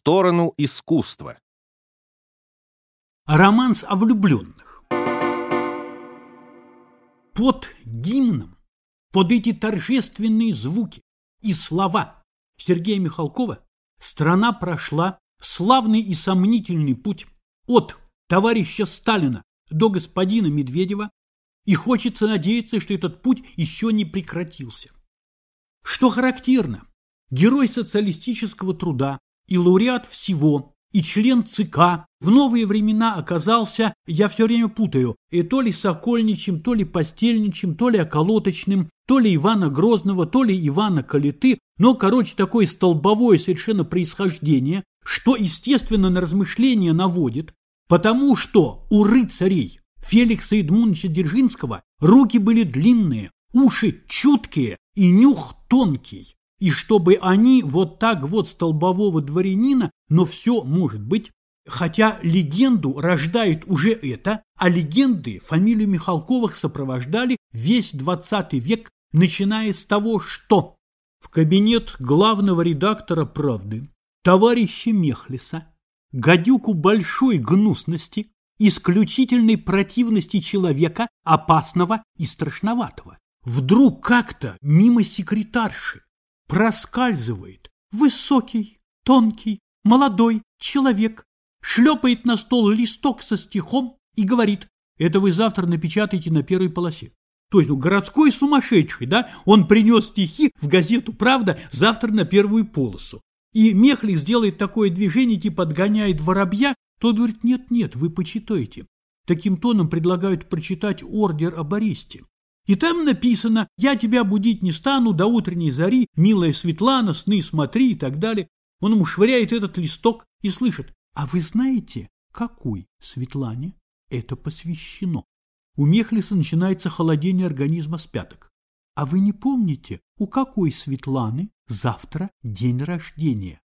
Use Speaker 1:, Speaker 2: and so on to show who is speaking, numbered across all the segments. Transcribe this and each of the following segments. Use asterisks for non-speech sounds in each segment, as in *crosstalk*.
Speaker 1: сторону искусства.
Speaker 2: Романс о влюбленных. Под гимном, под эти торжественные звуки и слова Сергея Михалкова страна прошла славный и сомнительный путь от товарища Сталина до господина Медведева, и хочется надеяться, что этот путь еще не прекратился. Что характерно, герой социалистического труда и лауреат всего, и член ЦК. В новые времена оказался, я все время путаю, и то ли Сокольничем, то ли Постельничем, то ли Околоточным, то ли Ивана Грозного, то ли Ивана Калиты, но, короче, такое столбовое совершенно происхождение, что, естественно, на размышления наводит, потому что у рыцарей Феликса Эдмундовича Дзержинского руки были длинные, уши чуткие и нюх тонкий, и чтобы они вот так вот столбового дворянина, но все может быть, хотя легенду рождает уже это, а легенды фамилию Михалковых сопровождали весь двадцатый век, начиная с того, что в кабинет главного редактора «Правды» товарища Мехлиса, гадюку большой гнусности, исключительной противности человека, опасного и страшноватого, вдруг как-то мимо секретарши проскальзывает высокий, тонкий, молодой человек, шлепает на стол листок со стихом и говорит, это вы завтра напечатаете на первой полосе. То есть, ну, городской сумасшедший, да, он принес стихи в газету «Правда» завтра на первую полосу. И Мехлик сделает такое движение, типа отгоняет воробья, тот говорит, нет-нет, вы почитайте. Таким тоном предлагают прочитать ордер об аресте. И там написано «Я тебя будить не стану до утренней зари, милая Светлана, сны смотри» и так далее. Он ему швыряет этот листок и слышит «А вы знаете, какой Светлане это посвящено?» У Мехлиса начинается холодение организма с пяток. А вы не помните, у какой Светланы завтра день рождения?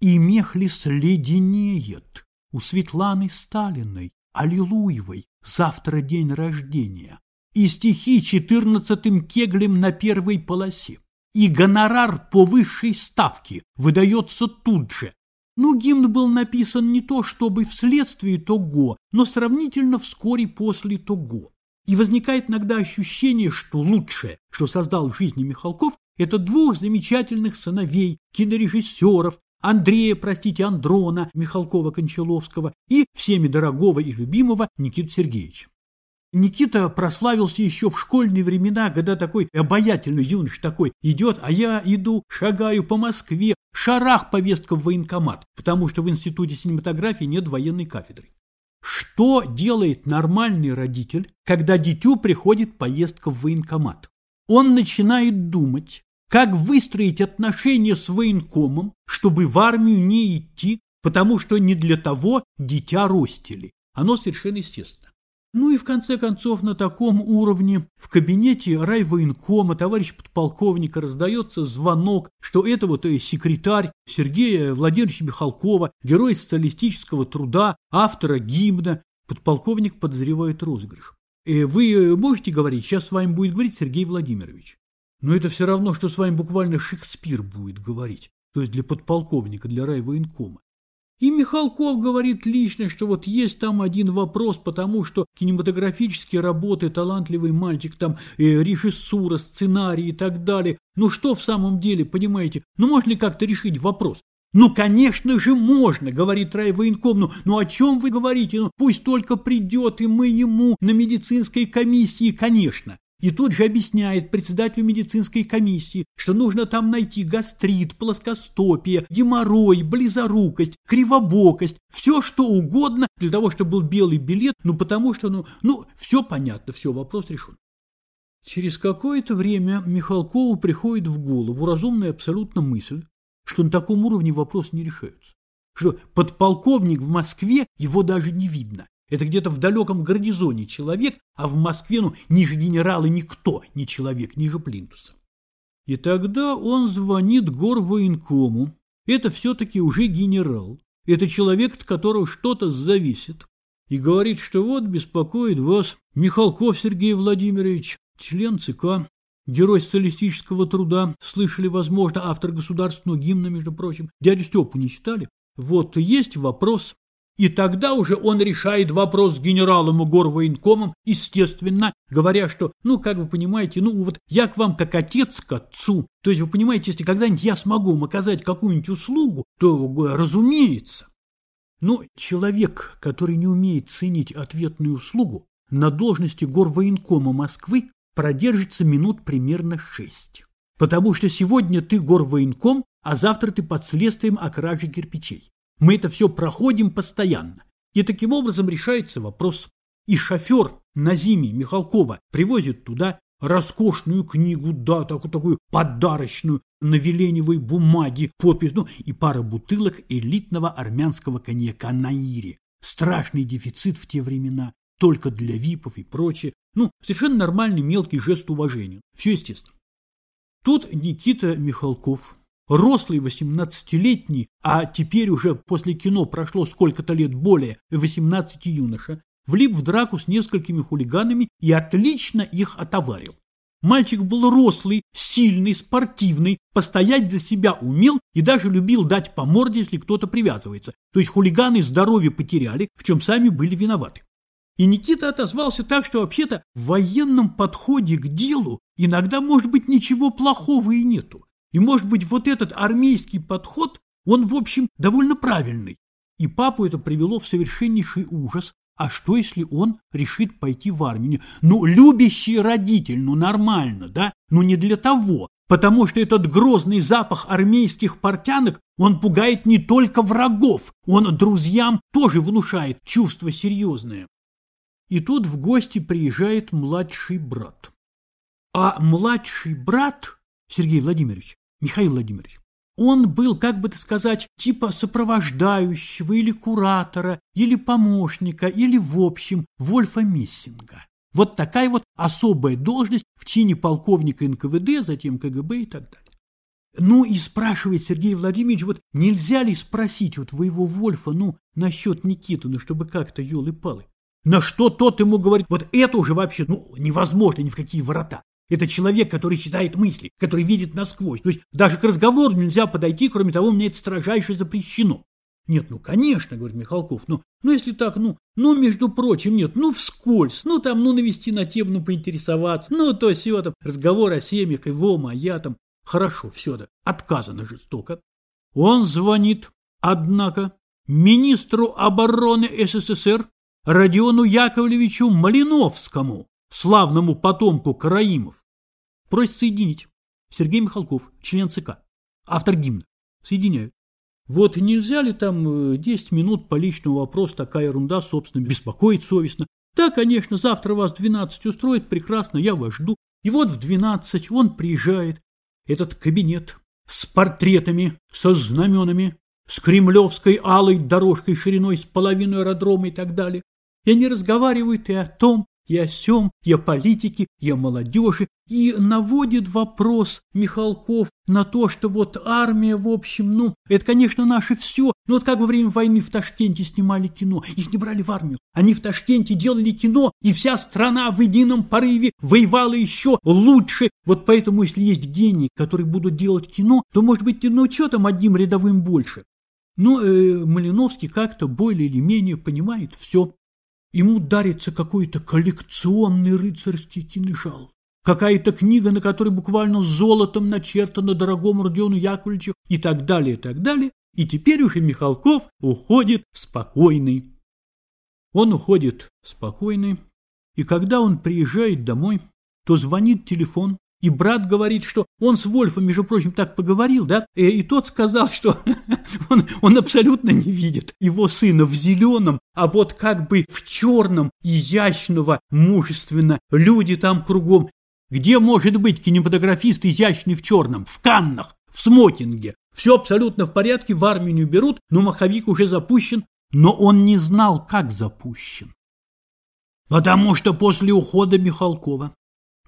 Speaker 2: И Мехлис леденеет. У Светланы Сталиной, Аллилуевой, завтра день рождения и стихи четырнадцатым кеглем на первой полосе, и гонорар по высшей ставке выдается тут же. Ну, гимн был написан не то чтобы вследствие того, но сравнительно вскоре после того. И возникает иногда ощущение, что лучшее, что создал в жизни Михалков, это двух замечательных сыновей, кинорежиссеров, Андрея, простите, Андрона Михалкова-Кончаловского и всеми дорогого и любимого Никиты Сергеевича. Никита прославился еще в школьные времена, когда такой обаятельный юнош такой идет, а я иду, шагаю по Москве, шарах повестка в военкомат, потому что в институте синематографии нет военной кафедры. Что делает нормальный родитель, когда дитю приходит поездка в военкомат? Он начинает думать, как выстроить отношения с военкомом, чтобы в армию не идти, потому что не для того дитя ростили. Оно совершенно естественно. Ну и в конце концов на таком уровне в кабинете райвоенкома товарищ подполковника раздается звонок, что это вот секретарь Сергея Владимировича Михалкова, герой социалистического труда, автора гимна. Подполковник подозревает розыгрыш. Э, вы можете говорить, сейчас с вами будет говорить Сергей Владимирович. Но это все равно, что с вами буквально Шекспир будет говорить. То есть для подполковника, для райвоенкома. И Михалков говорит лично, что вот есть там один вопрос, потому что кинематографические работы, талантливый мальчик, там э, режиссура, сценарий и так далее. Ну что в самом деле, понимаете, ну можно ли как-то решить вопрос? «Ну, конечно же, можно», — говорит райвоенком. «Ну, ну о чем вы говорите? Ну, пусть только придет, и мы ему на медицинской комиссии, конечно». И тут же объясняет председателю медицинской комиссии, что нужно там найти гастрит, плоскостопие, геморрой, близорукость, кривобокость, все что угодно для того, чтобы был белый билет, ну потому что, ну, ну, все понятно, все, вопрос решен. Через какое-то время Михалкову приходит в голову разумная абсолютно мысль, что на таком уровне вопросы не решаются. Что подполковник в Москве его даже не видно. Это где-то в далеком гарнизоне человек, а в Москве, ну, ниже генерала никто, не человек, ниже Плинтуса. И тогда он звонит горвоенкому. Это все-таки уже генерал. Это человек, от которого что-то зависит. И говорит, что вот беспокоит вас Михалков Сергей Владимирович, член ЦК, герой социалистического труда, слышали, возможно, автор государственного гимна, между прочим. Дядю Степу не читали? вот есть вопрос. И тогда уже он решает вопрос с генералом и горвоенкомом, естественно, говоря, что, ну, как вы понимаете, ну, вот я к вам как отец к отцу. То есть, вы понимаете, если когда-нибудь я смогу вам оказать какую-нибудь услугу, то, разумеется. Но человек, который не умеет ценить ответную услугу, на должности горвоенкома Москвы продержится минут примерно шесть. Потому что сегодня ты горвоенком, а завтра ты под следствием о краже кирпичей. Мы это все проходим постоянно. И таким образом решается вопрос. И шофер на зиме Михалкова привозит туда роскошную книгу, да, такую, такую подарочную, на веленевой бумаге, подпись, ну и пара бутылок элитного армянского коньяка Наири. Страшный дефицит в те времена, только для випов и прочее. Ну, совершенно нормальный мелкий жест уважения. Все естественно. Тут Никита Михалков, рослый 18-летний, а теперь уже после кино прошло сколько-то лет более 18 юноша, влип в драку с несколькими хулиганами и отлично их отоварил. Мальчик был рослый, сильный, спортивный, постоять за себя умел и даже любил дать по морде, если кто-то привязывается. То есть хулиганы здоровье потеряли, в чем сами были виноваты. И Никита отозвался так, что вообще-то в военном подходе к делу иногда, может быть, ничего плохого и нету. И, может быть, вот этот армейский подход, он, в общем, довольно правильный. И папу это привело в совершеннейший ужас. А что, если он решит пойти в армию? Ну, любящий родитель, ну, нормально, да? Ну, не для того. Потому что этот грозный запах армейских портянок, он пугает не только врагов, он друзьям тоже внушает чувство серьезное. И тут в гости приезжает младший брат. А младший брат, Сергей Владимирович, Михаил Владимирович, он был, как бы так сказать, типа сопровождающего или куратора, или помощника, или, в общем, Вольфа Мессинга. Вот такая вот особая должность в чине полковника НКВД, затем КГБ и так далее. Ну и спрашивает Сергей Владимирович, вот нельзя ли спросить у твоего Вольфа, ну, насчет Никиты, ну, чтобы как-то елы-палы. На что тот ему говорит, вот это уже вообще, ну, невозможно ни в какие ворота. Это человек, который читает мысли, который видит насквозь. То есть даже к разговору нельзя подойти, кроме того, мне это строжайше запрещено. Нет, ну, конечно, говорит Михалков, ну, ну, если так, ну, ну, между прочим, нет, ну, вскользь, ну, там, ну, навести на тему, ну, поинтересоваться, ну, то все там, разговор о семьях, его, моя, там, хорошо, все, да, отказано жестоко. Он звонит, однако, министру обороны СССР Родиону Яковлевичу Малиновскому, славному потомку Караимов. Просит соединить. Сергей Михалков, член ЦК, автор гимна. Соединяют. Вот нельзя ли там 10 э, минут по личному вопросу, такая ерунда, собственно, беспокоить совестно. Да, конечно, завтра вас в 12 устроит, прекрасно, я вас жду. И вот в 12 он приезжает, этот кабинет, с портретами, со знаменами, с кремлевской алой дорожкой шириной с половину аэродрома и так далее. И они разговаривают и о том, и о сем, и о политике, и о молодежи, и наводит вопрос Михалков на то, что вот армия, в общем, ну, это, конечно, наше все. Ну, вот как во время войны в Ташкенте снимали кино, их не брали в армию. Они в Ташкенте делали кино, и вся страна в едином порыве воевала еще лучше. Вот поэтому, если есть гении, которые будут делать кино, то, может быть, ну, что там одним рядовым больше? Ну, э, Малиновский как-то более или менее понимает все. Ему дарится какой-то коллекционный рыцарский кинжал. Какая-то книга, на которой буквально золотом начертано дорогому Родиону Яковлевичу и так далее, и так далее. И теперь уже Михалков уходит спокойный. Он уходит спокойный, и когда он приезжает домой, то звонит телефон, и брат говорит, что он с Вольфом, между прочим, так поговорил, да, и, тот сказал, что *laughs* он, он абсолютно не видит его сына в зеленом, а вот как бы в черном, изящного, мужественно, люди там кругом. Где может быть кинематографист изящный в черном? В Каннах, в смокинге. Все абсолютно в порядке, в армию не берут, но маховик уже запущен, но он не знал, как запущен. Потому что после ухода Михалкова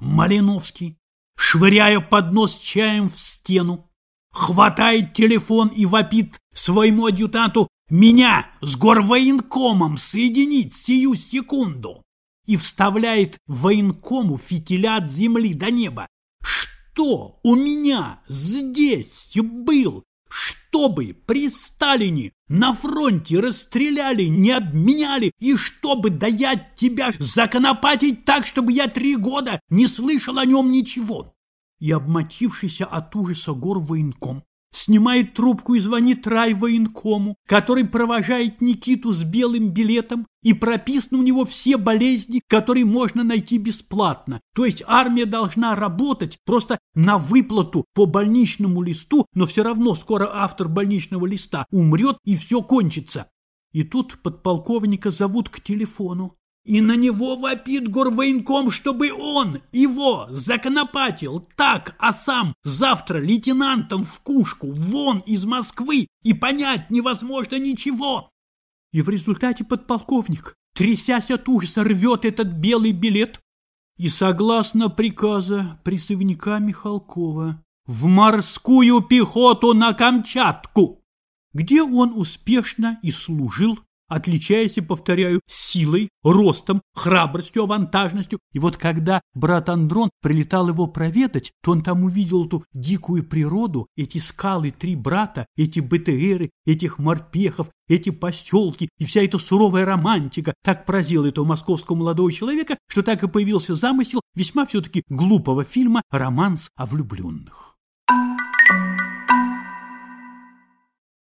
Speaker 2: Малиновский швыряя поднос чаем в стену, хватает телефон и вопит своему адъютанту «Меня с горвоенкомом соединить сию секунду!» и вставляет военкому фитиля от земли до неба. «Что у меня здесь был? Что?» Чтобы при Сталине на фронте расстреляли, не обменяли, и чтобы даять тебя законопатить так, чтобы я три года не слышал о нем ничего. И обмотившийся от ужаса гор военком снимает трубку и звонит райвоенкому, который провожает Никиту с белым билетом и прописаны у него все болезни, которые можно найти бесплатно. То есть армия должна работать просто на выплату по больничному листу, но все равно скоро автор больничного листа умрет и все кончится. И тут подполковника зовут к телефону и на него вопит горвоенком, чтобы он его законопатил так, а сам завтра лейтенантом в кушку вон из Москвы и понять невозможно ничего. И в результате подполковник, трясясь от ужаса, рвет этот белый билет и, согласно приказа призывника Михалкова, в морскую пехоту на Камчатку, где он успешно и служил отличаясь, повторяю, силой, ростом, храбростью, авантажностью. И вот когда брат Андрон прилетал его проведать, то он там увидел эту дикую природу, эти скалы три брата, эти БТРы, этих морпехов, эти поселки и вся эта суровая романтика так поразила этого московского молодого человека, что так и появился замысел весьма все-таки глупого фильма «Романс о влюбленных».